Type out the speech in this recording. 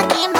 fucking